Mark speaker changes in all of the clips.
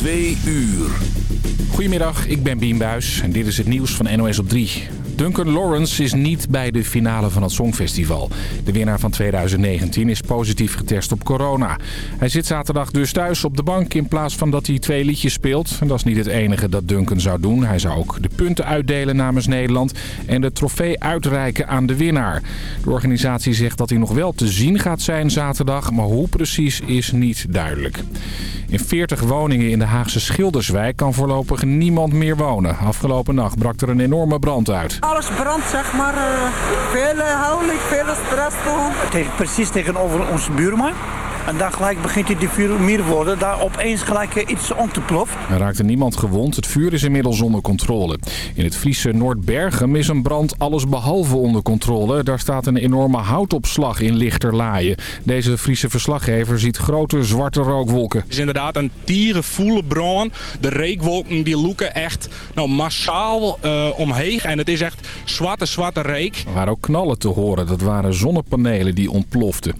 Speaker 1: Twee uur.
Speaker 2: Goedemiddag, ik ben Bien Buis en dit is het nieuws van NOS op 3. Duncan Lawrence is niet bij de finale van het Songfestival. De winnaar van 2019 is positief getest op corona. Hij zit zaterdag dus thuis op de bank in plaats van dat hij twee liedjes speelt. En dat is niet het enige dat Duncan zou doen. Hij zou ook de punten uitdelen namens Nederland en de trofee uitreiken aan de winnaar. De organisatie zegt dat hij nog wel te zien gaat zijn zaterdag, maar hoe precies is niet duidelijk. In 40 woningen in de Haagse Schilderswijk kan voorlopig niemand meer wonen. Afgelopen nacht brak er een enorme brand uit.
Speaker 3: Alles brandt, zeg maar. Uh, veel houdelijk, veel stress.
Speaker 4: Tegen, precies tegenover onze buurman. En dan gelijk begint hij de vuur meer worden. Daar opeens gelijk eh, iets om te ploffen.
Speaker 2: Er raakte niemand gewond. Het vuur is inmiddels onder controle. In het Friese Noordbergen is een brand alles behalve onder controle. Daar staat een enorme houtopslag in Lichterlaaien. Deze Friese verslaggever ziet grote zwarte rookwolken.
Speaker 5: Het is inderdaad een dierenvoele brand. De reekwolken die loeken echt nou, massaal uh, omheen. En het is echt zwarte, zwarte reek.
Speaker 2: Er waren ook knallen te horen. Dat waren zonnepanelen die ontploften.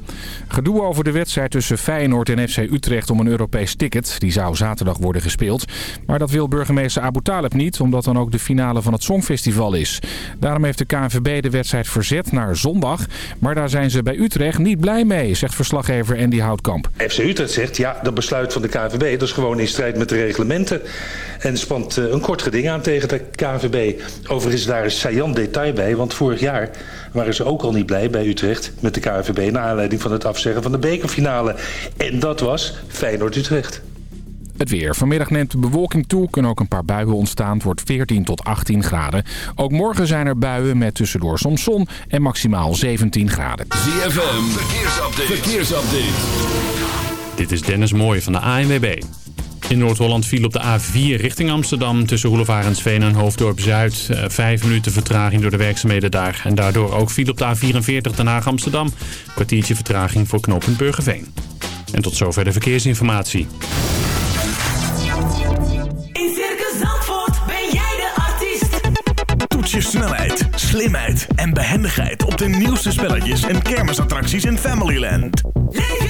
Speaker 2: Gedoe over de wedstrijd tussen Feyenoord en FC Utrecht om een Europees ticket. Die zou zaterdag worden gespeeld. Maar dat wil burgemeester Abu Talib niet, omdat dan ook de finale van het Songfestival is. Daarom heeft de KNVB de wedstrijd verzet naar zondag. Maar daar zijn ze bij Utrecht niet blij mee, zegt verslaggever Andy Houtkamp.
Speaker 6: FC Utrecht zegt, ja, dat besluit van de KNVB dat is gewoon in strijd met de reglementen. En spant eh, een kort geding aan tegen de KNVB. Overigens daar is saillant detail bij, want vorig jaar waren ze ook al niet blij bij Utrecht met de KNVB... naar aanleiding van het afzeggen van de bekerfinale. En dat was Feyenoord-Utrecht.
Speaker 2: Het weer. Vanmiddag neemt de bewolking toe. Kunnen ook een paar buien ontstaan. Het wordt 14 tot 18 graden. Ook morgen zijn er buien met tussendoor soms zon en maximaal 17 graden.
Speaker 1: ZFM. Verkeersupdate. Verkeersupdate.
Speaker 7: Dit is Dennis Mooij van de ANWB. In Noord-Holland viel op de A4 richting Amsterdam tussen Roelevarensveen en Hoofddorp-Zuid. Uh, vijf minuten vertraging door de werkzaamheden daar. En daardoor ook viel op de A44 Den Haag-Amsterdam. Kwartiertje vertraging voor knooppunt Burgerveen. En tot zover de verkeersinformatie.
Speaker 8: In Circus Zandvoort ben jij de artiest.
Speaker 9: Toets je snelheid, slimheid en behendigheid op de nieuwste spelletjes en kermisattracties in Familyland.
Speaker 8: Leef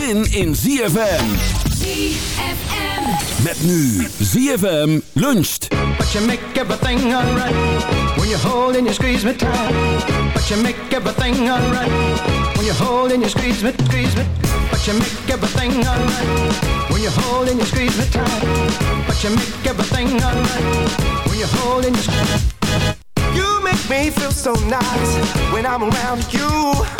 Speaker 1: zin in ZFM.
Speaker 8: ZFM.
Speaker 1: Met nu ZFM luncht.
Speaker 10: But you make everything alright when you hold and you squeeze me tight. But you make everything alright when you hold and you squeeze me, squeeze me. But you make everything alright when you hold and you squeeze me tight. But you make everything alright when you hold and you squeeze.
Speaker 11: You make me feel so nice when I'm around you.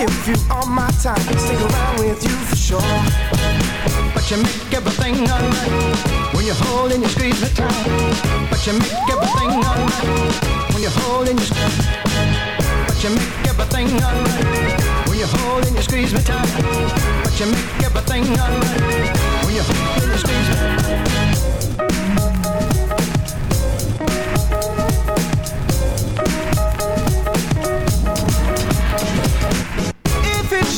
Speaker 11: Give you all my time, stick around with you for sure.
Speaker 10: But you make everything alright when you hold and you squeeze me tight. But you make everything alright when you hold and you squeeze. But you make everything alright when you hold and you squeeze me tight. But you make everything alright when you hold and you squeeze.
Speaker 11: If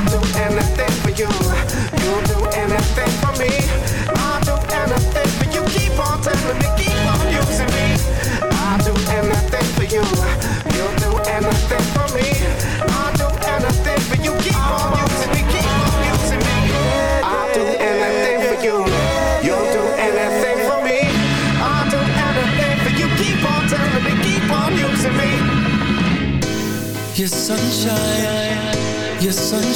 Speaker 11: I'll do anything for you. You do anything for me. I'll do anything for you. Keep on telling me, keep on using me. I'll do anything for you. You'll do anything for me. I'll do anything for you. Keep on using me, keep on using me. I'll do anything for you. You'll do anything for me. I'll do anything for you. Keep on telling me, keep on using me.
Speaker 12: Your sunshine, your sunshine,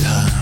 Speaker 13: thought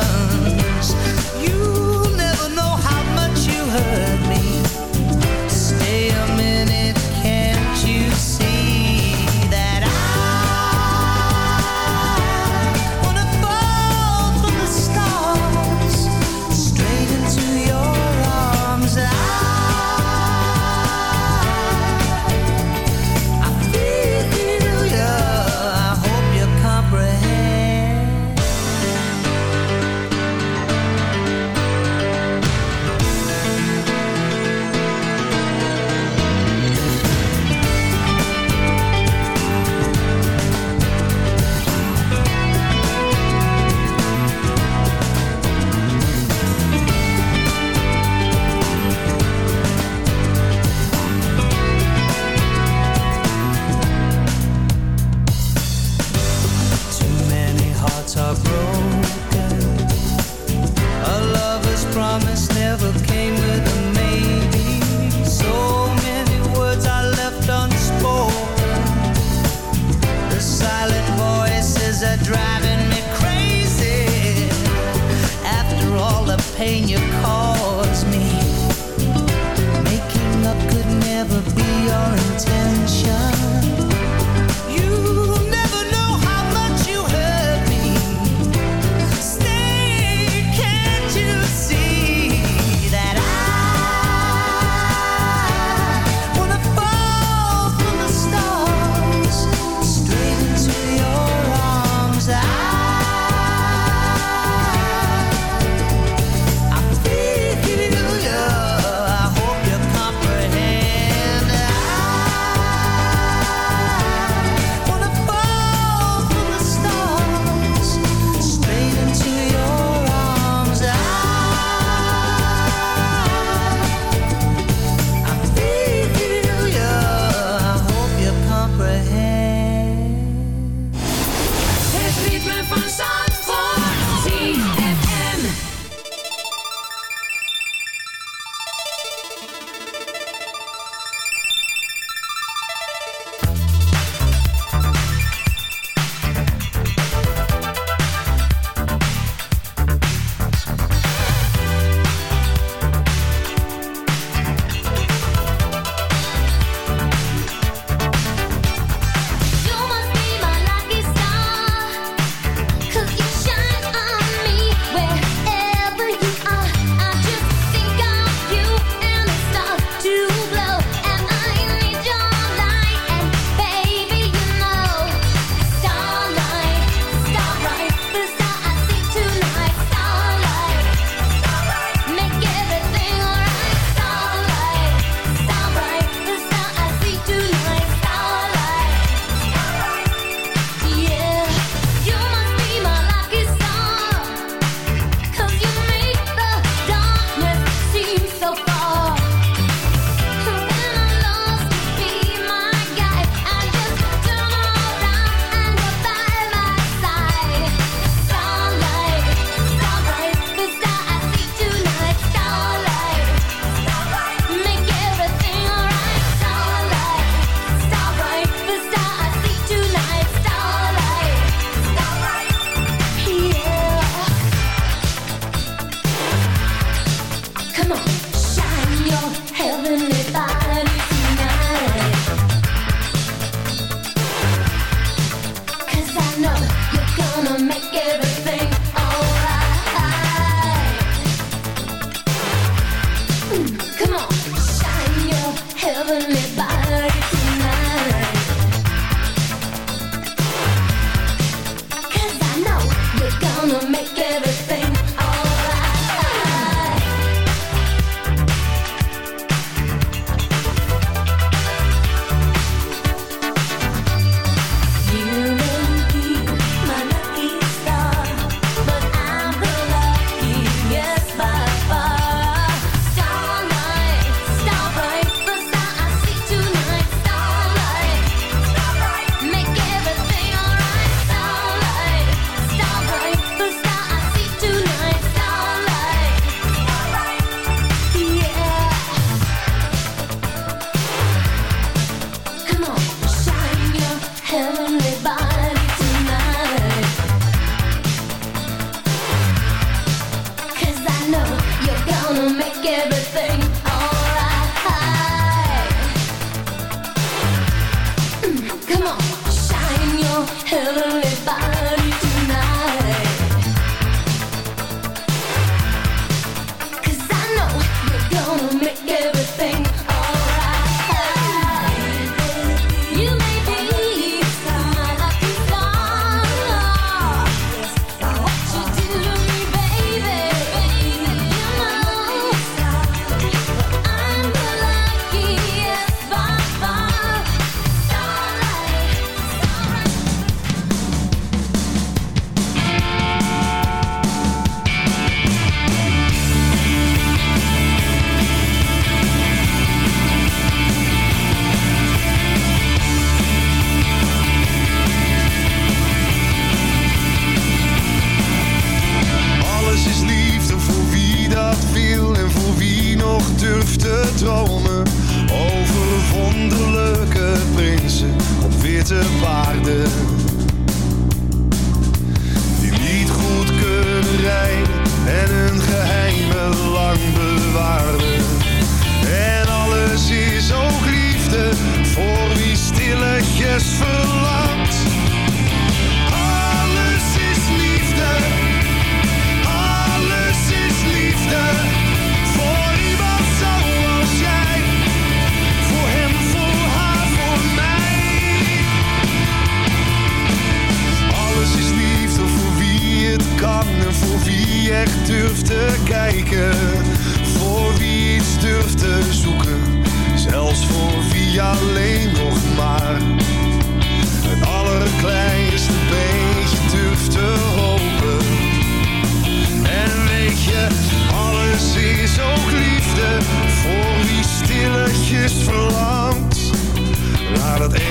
Speaker 14: Naar dat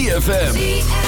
Speaker 15: ZFM.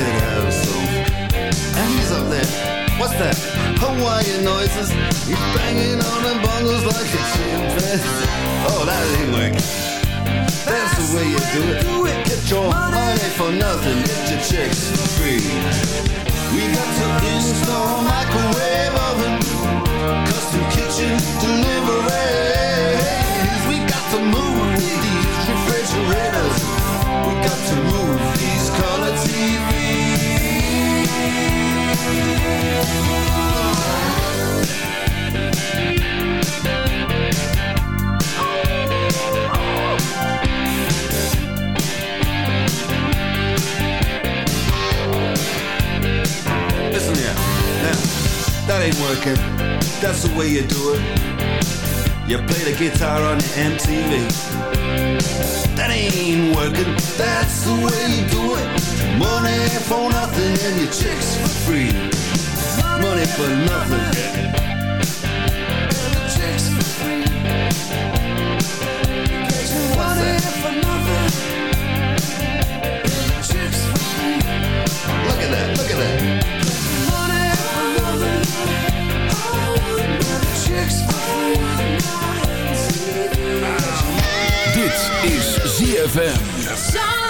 Speaker 16: We
Speaker 14: gotta. And he's up there. What's that? Hawaiian noises. He's banging on the bongos like a chimpanzee. Oh, that ain't working. That's the way you do it. do it. Get your money for nothing. Get your chicks for free. We got to install microwave oven, custom kitchen deliveries. We got to move these refrigerators. That's the way you do it. You play the guitar on the MTV. That ain't working. That's the way you do it. Money for nothing and your chicks for free. Money for nothing. Chicks for free. Money for nothing. Look at that, look at that. Money for nothing. Oh, chicks for free.
Speaker 15: Dit is ZFM.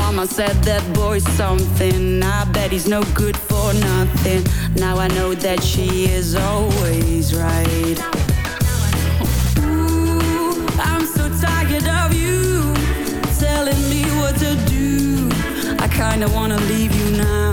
Speaker 15: mama said that boy's something. I bet he's no good for nothing. Now I know that she is always right. Ooh, I'm so tired of you Telling me what to do. I kinda wanna leave you now.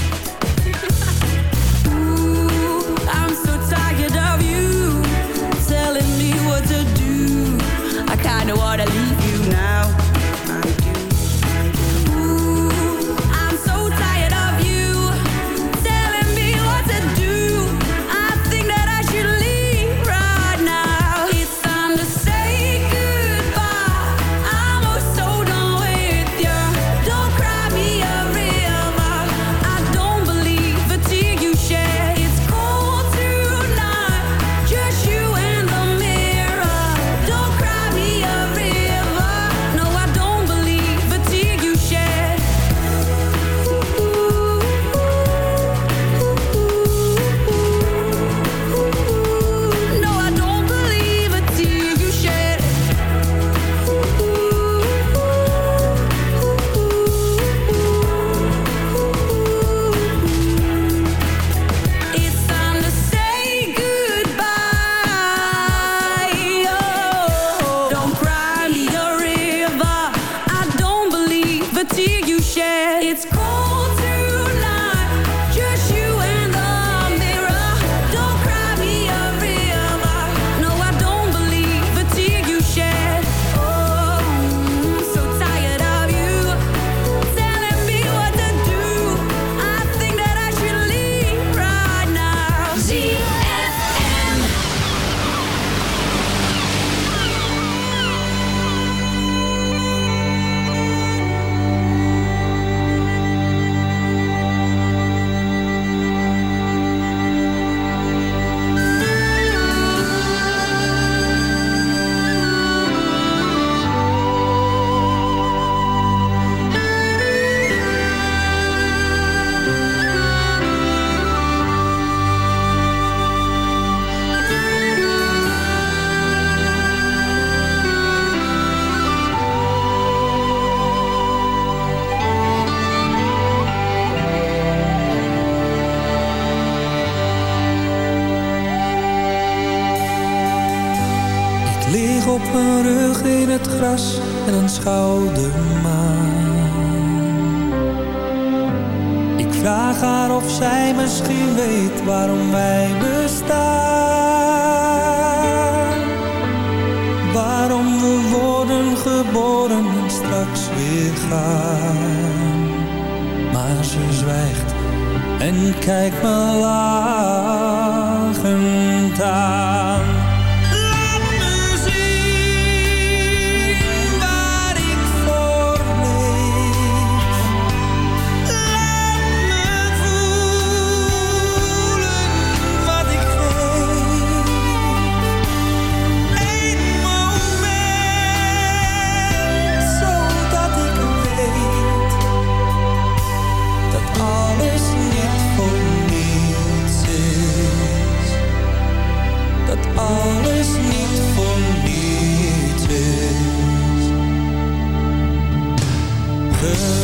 Speaker 17: horen en straks weer gaan. Maar ze zwijgt en kijkt me aan.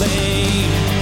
Speaker 18: lane.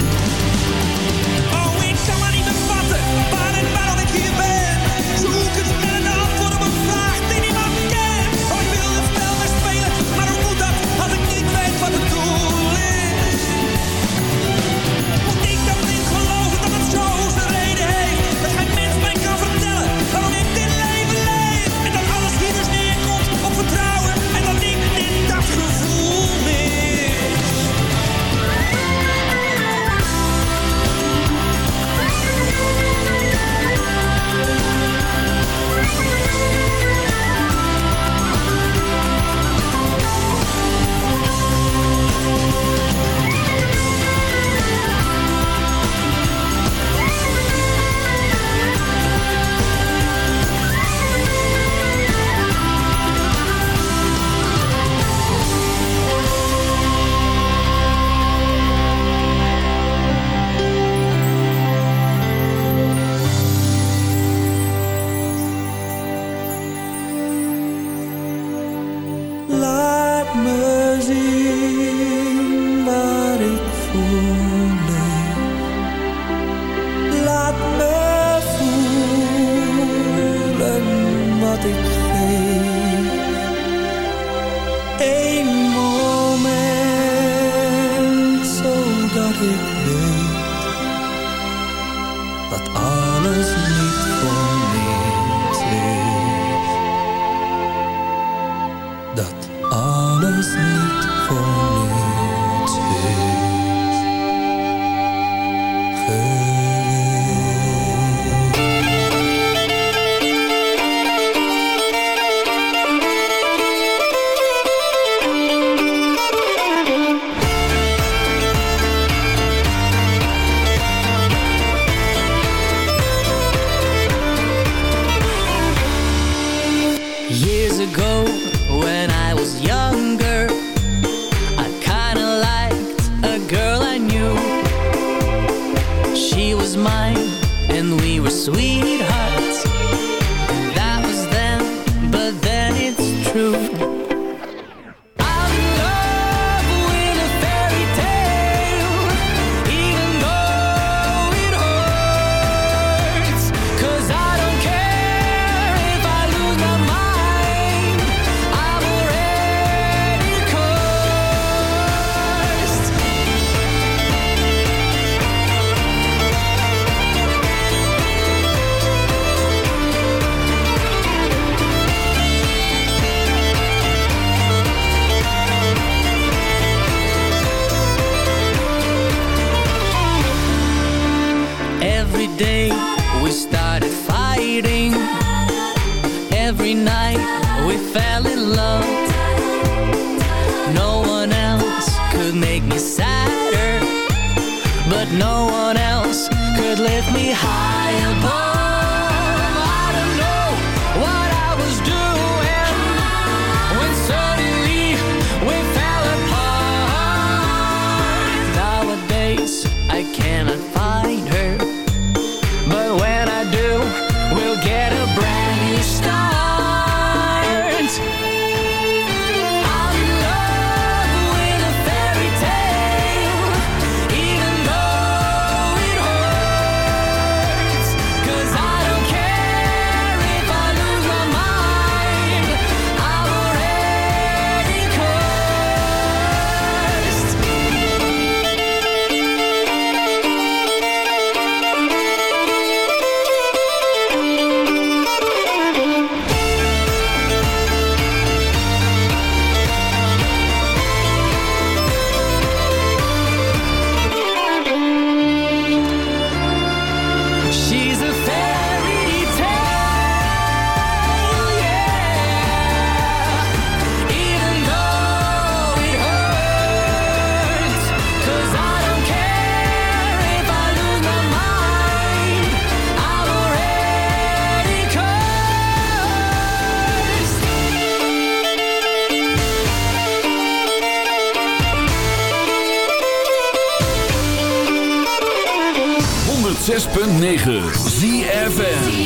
Speaker 1: 106.9
Speaker 12: ZFM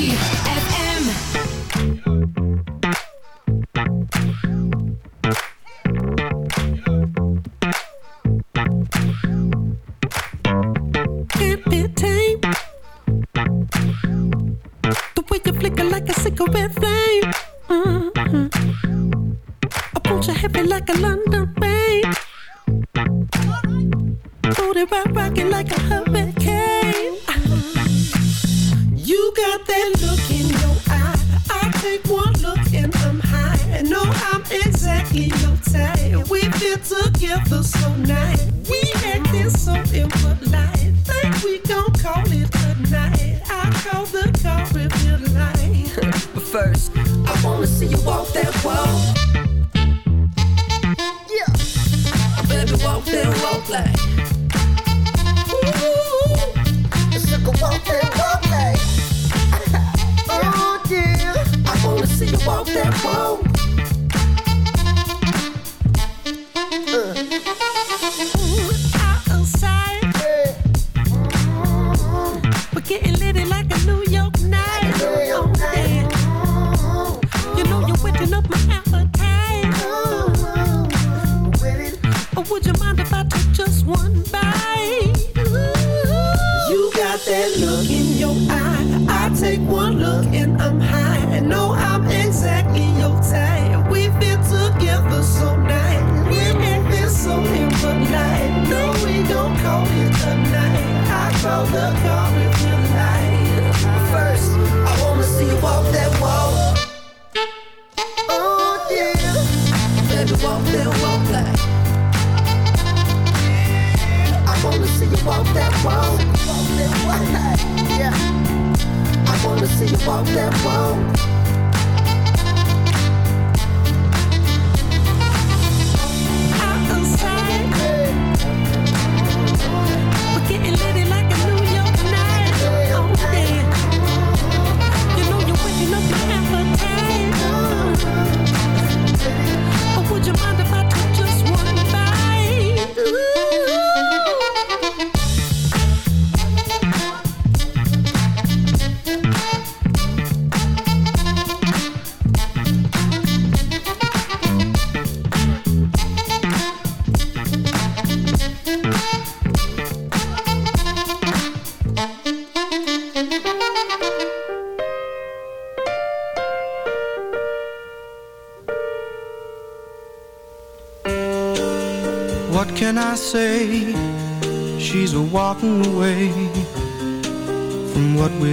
Speaker 12: would you mind if I took just one bite? You got that look in your eye. I take one look and I'm high. And know I'm exactly your type. We fit together so nice. We acting so impolite. No, we don't call it a night. I call the car if you like. First, I wanna see you walk that walk. I wanna see you walk that walk. Getting like a New York night. Oh. You know you're waking up would you mind if I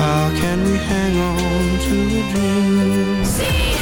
Speaker 14: How can we hang on to a dream?
Speaker 19: down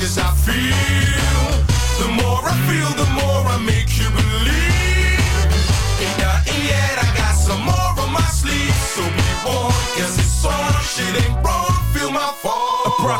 Speaker 20: Cause I feel The more I feel, the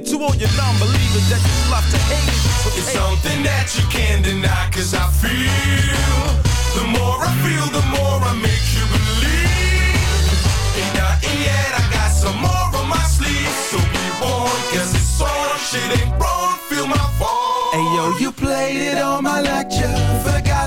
Speaker 21: to all your non-believers that just love to hate it. So
Speaker 20: It's
Speaker 21: hey.
Speaker 20: something that you can't deny Cause I feel The more I feel, the more I make you believe Ain't nothing yet, I got some more on my sleeve So be warned, cause it's on Shit ain't wrong, feel my fall
Speaker 21: Hey yo, you played it on my lecture.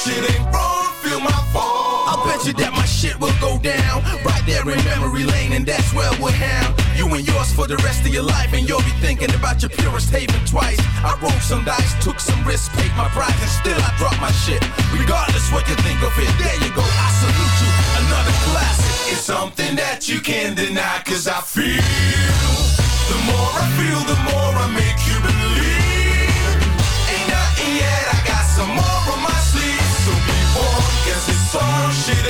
Speaker 15: Shit ain't wrong, feel my fault.
Speaker 21: I'll bet you that my shit will go down right there in memory lane, and that's where we'll have you and yours for the rest of your life. And you'll be thinking about your purest haven twice. I rolled some dice, took some risks, paid my price, and still I dropped my shit. Regardless what you think of it, there you go. I salute you, another classic.
Speaker 15: It's something that you can't deny, cause I feel. The more I feel, the more I make you believe. Ain't nothing yet, I got some more on, shit